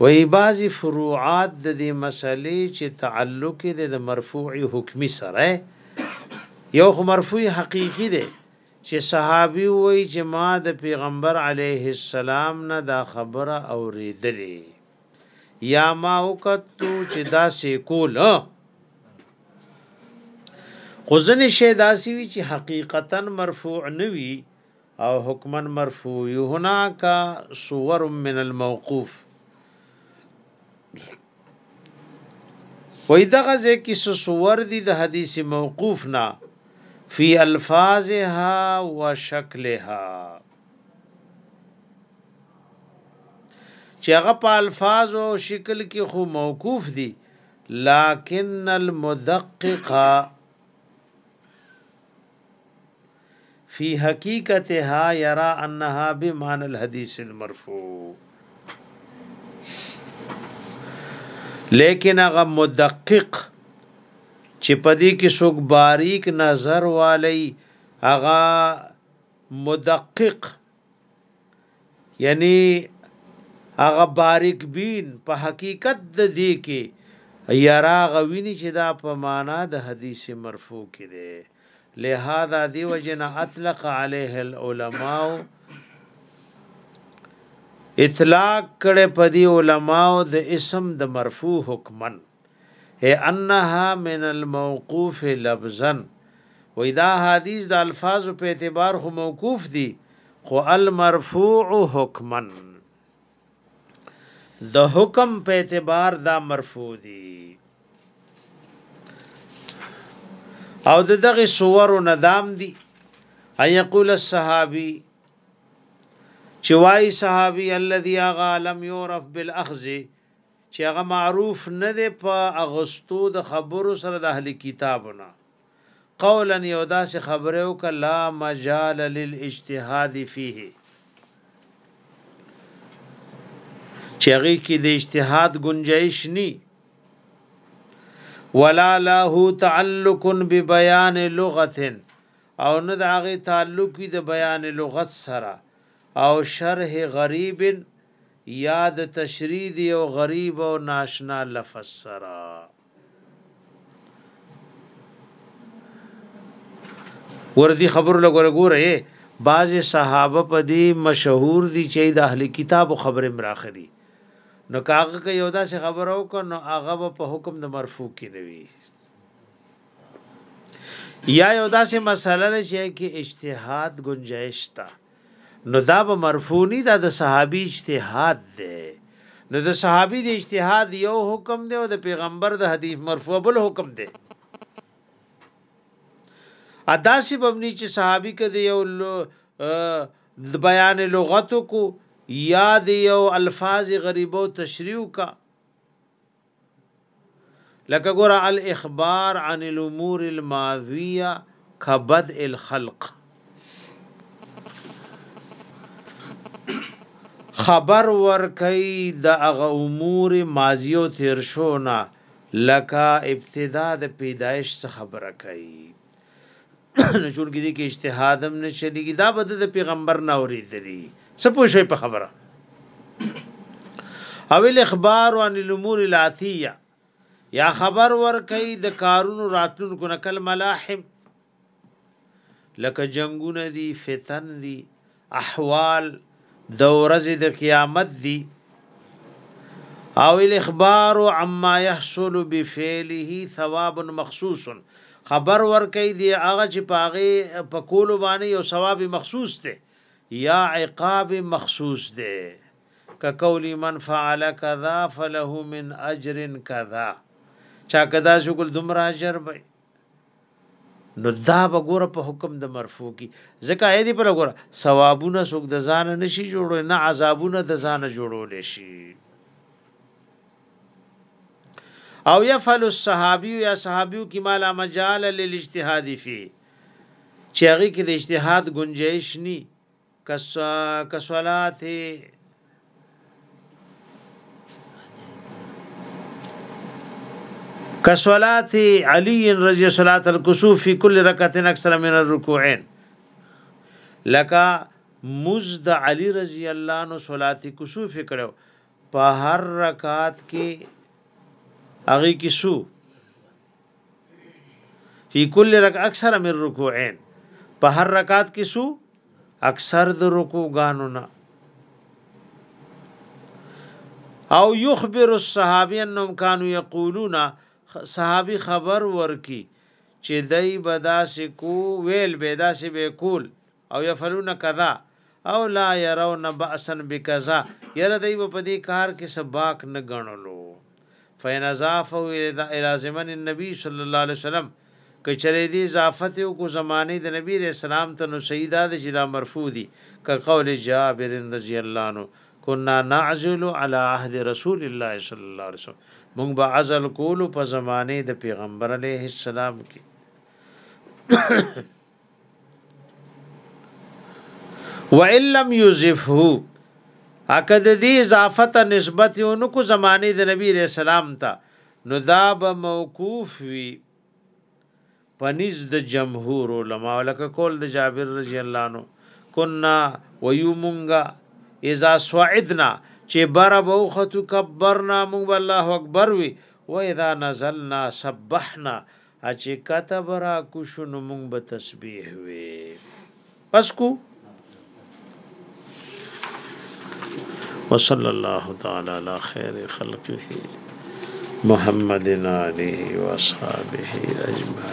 وایي بعضې فروعات د دې مسئلې چې تعلق یې د مرفوع حکمي سره یو خو مرفوع حقیقي دی چې صحابي وایي چې ما د پیغمبر علیه السلام نه دا خبره اورېدلې یا ما وکتو چې دا سې کول خو ځنې شی داسې وي چې حقیقتا مرفوع نه وي او حکما مرفوع هناك صور من الموقوف وای دغه ځکه سو صور دي د حدیث موقوف نه فی الفاظها وشکلها چې هغه په الفاظ او شکل کې خو موقوف دي لکن المدققه فی حقیقتها یرا انها بمعنى الحديث المرفوع لیکن هغه مدقق چې پدې کې څوک باریک نظر والی هغه مدقق یعنی هغه باریک بین په حقیقت د دې کې یرا غویني چې دا په معنا د حدیث مرفوع کې ده لہذا دی وجنا اطلق علیه العلماء اطلاق کړه په دی علماء د اسم د مرفوع حکمن اے انها من الموقوف لفظا وی دا حدیث د الفاظ په اعتبار خو موقوف دی خو المرفوع حکما د حکم په اعتبار دا مرفوع دی او د دغه صور ندام دي اي يقول الصحابي چوي صحابي الذي اغا لم يعرف بالاخذ چی هغه معروف نه دی په اغستو د خبرو سره د اهل کتابو نه قولا یو داسې خبره وکړه لا مجال للاجتهاد فيه چې هغه کې د اجتهاد گنجائش ني ولا له تعلق ببيان لغه او نه د هغه تعلق د بیان لغت سره او شرح غریب یا د تشریح د یو غریب او ناشنا لفظ سره وردی خبر لګور ګوره بعض صحابه په دې مشهور دي چې د اهل کتاب خبره مراخري نو کاغه کې یو داسې خبره وکړ نو هغه په حکم د مرفوع کې نه وي یا یو داسې مسله ده چې کې اجتهاد گنجائش تا نو دا به مرفوع نه دا د صحابي اجتهاد دی نو د صحابي د اجتهاد یو حکم دی او د پیغمبر د حدیث مرفوع بل حکم دی ادا سی بمنی چې صحابي کده یو د بیان لغت کو یا د یو الفاظ غریبو تشریح کا لکه ګور الاخبار عن الامور الماضیه کبد الخلق خبر ورکي د هغه امور ماضیو تیر شو نه لکه ابتدا د پیدایش څخه خبره کوي نو چون کې دې کې اجتهاد هم نه چلیږي دا به د پیغمبر نه اورېدلی څه پوه شوي په خبره او الاخبار عن الامور الاتیه یا خبر ور کوي د کارونو راتلونکو نکل ملاحم لکه جنگونه دي فتن دي احوال د ورځې د قیامت دی او الاخبار عما يحصل بفعله ثواب مخصوص خبر ورکې دی هغه چې پاغه په کول باندې یو ثواب مخصوص دی یا عقاب مخصوص دی کقولی من فعل کذا فله من اجر کذا چا کدا شکل دمرا اجر به نو دا به ګوره په حکم د مرفوع کی ځکه اې دې پر ګوره ثوابونه سوک د ځان نشي جوړول نه عذابونه د ځان جوړول شي او يفعل الصحابي يا صحابيو کی مال مجال للاجتهاد فيه چې هغه کې د اجتهاد گنجائش ني کس کسولات کسولات علی رضی صلات الکسوف فی کل رکعتین اکثر من الرکوعین لکا مزد علی رضی الله عنه صلات کسوف کړو په هر رکعت کې هغه کې سو فی کل رک اکثر من رکوعین په هر رکعت کې سو اکثر د رکوع غانو نه او یخبر الصحابی انهم كانوا یقولون صحابي خبر ورکی چې دای بدا سکو ویل بدا سی به کول او يفعلون کذا او لا يرون باسا بکذا يره دی په دې کار کې سباق نه غنلو فین اضافه الى زمن النبي صلی الله علیه وسلم کچره دی اضافت او کو زمانه د نبی رسول الله ته نو سیدا د جدا مرفوع دي ک قول جابر رضی الله عنه كنا نعزل على عهد رسول الله صلی الله علیه وسلم مونږ به عزل کولو په زمانه د پیغمبر علیه السلام کې وان لم یضفه اکه د دې اضافت نسبت یو نو کو زمانه د نبی رسول سلام ته نو دا به موقوف وی پنځ د جمهور علما لکه کول د جابر رضی الله عنه کنا ویومنګا اذا سعدنا چې بر بوختو کبرنا مونږ الله اکبر وی و اذا نزلنا سبحنا اچې کته به را کوشو نو مونږ به تسبیح وې پس کو وصلی الله تعالی علی خیر خلقه محمد علیه و اصحابہ اجمعین